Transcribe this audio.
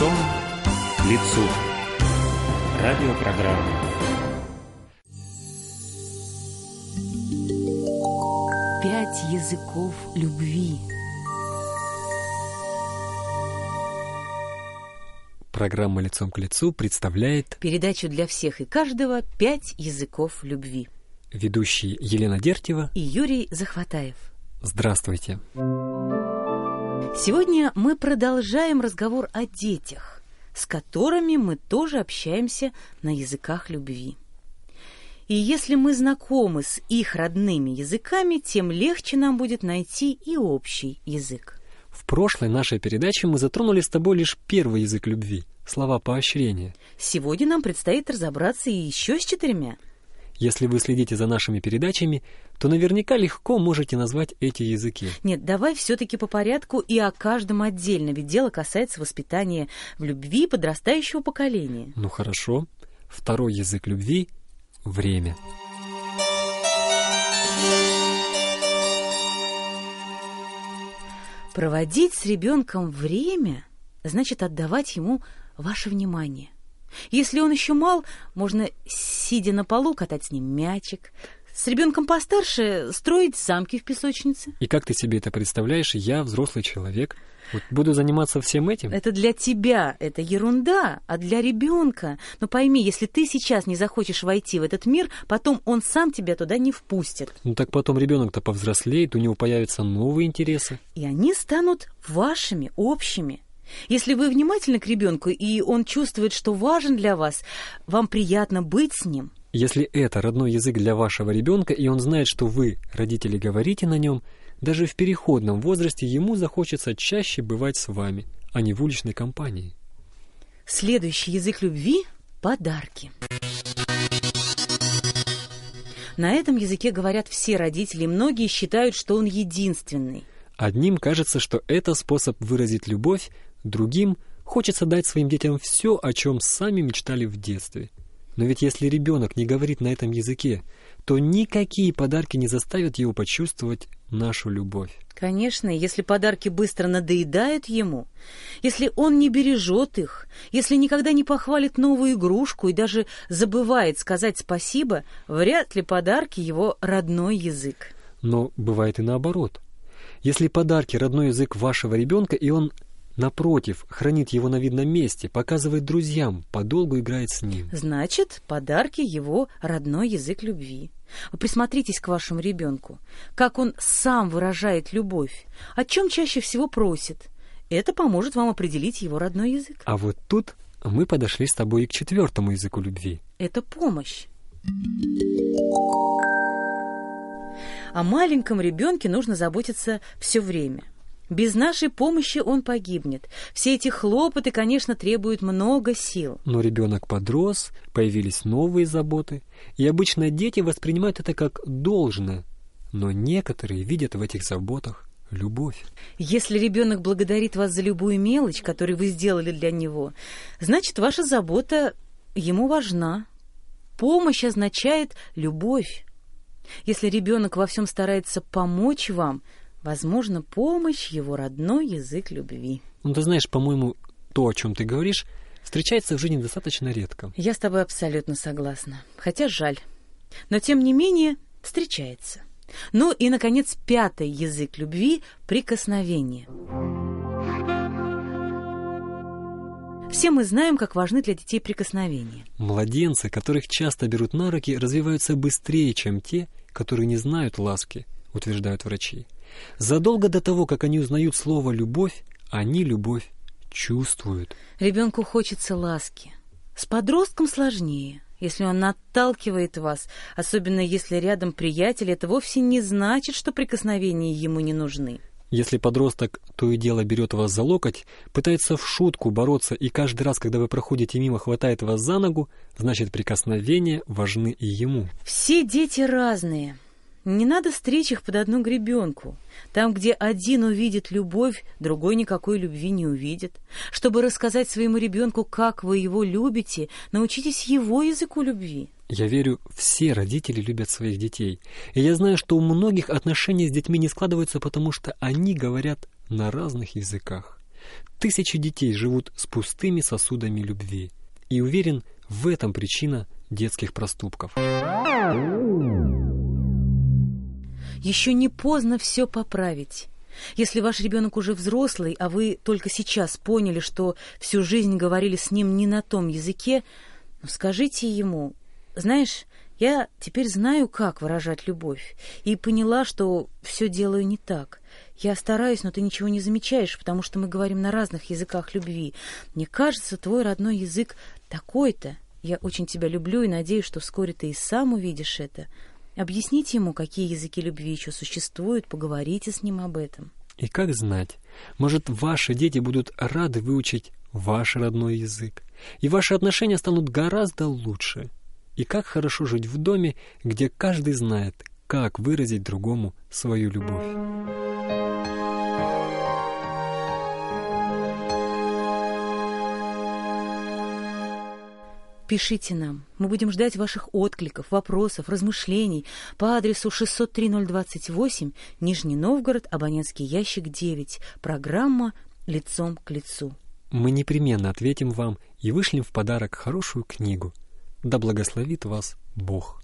Лицом к лицу. Радиопрограмма. Пять языков любви. Программа «Лицом к лицу» представляет Передачу для всех и каждого «Пять языков любви». ведущие Елена Дертьева. И Юрий Захватаев. Здравствуйте. Сегодня мы продолжаем разговор о детях, с которыми мы тоже общаемся на языках любви. И если мы знакомы с их родными языками, тем легче нам будет найти и общий язык. В прошлой нашей передаче мы затронули с тобой лишь первый язык любви – слова поощрения. Сегодня нам предстоит разобраться и еще с четырьмя. Если вы следите за нашими передачами, то наверняка легко можете назвать эти языки. Нет, давай все-таки по порядку и о каждом отдельно, ведь дело касается воспитания в любви подрастающего поколения. Ну хорошо. Второй язык любви – время. Проводить с ребенком время значит отдавать ему ваше внимание. Если он еще мал, можно, сидя на полу, катать с ним мячик. С ребенком постарше строить замки в песочнице. И как ты себе это представляешь? Я взрослый человек. Вот буду заниматься всем этим? Это для тебя, это ерунда, а для ребенка. Но пойми, если ты сейчас не захочешь войти в этот мир, потом он сам тебя туда не впустит. Ну так потом ребенок-то повзрослеет, у него появятся новые интересы. И они станут вашими, общими. Если вы внимательны к ребенку, и он чувствует, что важен для вас, вам приятно быть с ним. Если это родной язык для вашего ребенка, и он знает, что вы, родители, говорите на нем, даже в переходном возрасте ему захочется чаще бывать с вами, а не в уличной компании. Следующий язык любви – подарки. На этом языке говорят все родители, и многие считают, что он единственный. Одним кажется, что это способ выразить любовь, другим хочется дать своим детям все, о чем сами мечтали в детстве. Но ведь если ребенок не говорит на этом языке, то никакие подарки не заставят его почувствовать нашу любовь. Конечно, если подарки быстро надоедают ему, если он не бережет их, если никогда не похвалит новую игрушку и даже забывает сказать спасибо, вряд ли подарки его родной язык. Но бывает и наоборот. Если подарки родной язык вашего ребенка, и он Напротив, хранит его на видном месте, показывает друзьям, подолгу играет с ним. Значит, подарки его родной язык любви. Вы присмотритесь к вашему ребенку. Как он сам выражает любовь. О чем чаще всего просит. Это поможет вам определить его родной язык. А вот тут мы подошли с тобой и к четвертому языку любви. Это помощь. О маленьком ребенке нужно заботиться все время. Без нашей помощи он погибнет. Все эти хлопоты, конечно, требуют много сил. Но ребенок подрос, появились новые заботы, и обычно дети воспринимают это как должное. Но некоторые видят в этих заботах любовь. Если ребенок благодарит вас за любую мелочь, которую вы сделали для него, значит, ваша забота ему важна. Помощь означает любовь. Если ребенок во всем старается помочь вам, Возможно, помощь его родной язык любви. Ну, ты знаешь, по-моему, то, о чем ты говоришь, встречается в жизни достаточно редко. Я с тобой абсолютно согласна. Хотя жаль. Но, тем не менее, встречается. Ну и, наконец, пятый язык любви – прикосновение. Все мы знаем, как важны для детей прикосновения. Младенцы, которых часто берут на руки, развиваются быстрее, чем те, которые не знают ласки, утверждают врачи. Задолго до того, как они узнают слово «любовь», они любовь чувствуют. Ребенку хочется ласки. С подростком сложнее. Если он отталкивает вас, особенно если рядом приятель, это вовсе не значит, что прикосновения ему не нужны. Если подросток то и дело берет вас за локоть, пытается в шутку бороться и каждый раз, когда вы проходите мимо, хватает вас за ногу, значит прикосновения важны и ему. Все дети разные. Не надо стричь их под одну гребенку. Там, где один увидит любовь, другой никакой любви не увидит. Чтобы рассказать своему ребенку, как вы его любите, научитесь его языку любви. Я верю, все родители любят своих детей. И я знаю, что у многих отношения с детьми не складываются, потому что они говорят на разных языках. Тысячи детей живут с пустыми сосудами любви. И уверен, в этом причина детских проступков. Еще не поздно все поправить. Если ваш ребенок уже взрослый, а вы только сейчас поняли, что всю жизнь говорили с ним не на том языке, ну, скажите ему, знаешь, я теперь знаю, как выражать любовь, и поняла, что все делаю не так. Я стараюсь, но ты ничего не замечаешь, потому что мы говорим на разных языках любви. Мне кажется, твой родной язык такой-то. Я очень тебя люблю и надеюсь, что вскоре ты и сам увидишь это. Объясните ему, какие языки любви еще существуют, поговорите с ним об этом. И как знать, может, ваши дети будут рады выучить ваш родной язык, и ваши отношения станут гораздо лучше – и как хорошо жить в доме, где каждый знает, как выразить другому свою любовь. Пишите нам. Мы будем ждать ваших откликов, вопросов, размышлений по адресу 603-028, Нижний Новгород, абонентский ящик 9, программа «Лицом к лицу». Мы непременно ответим вам и вышлем в подарок хорошую книгу – да благословит вас Бог.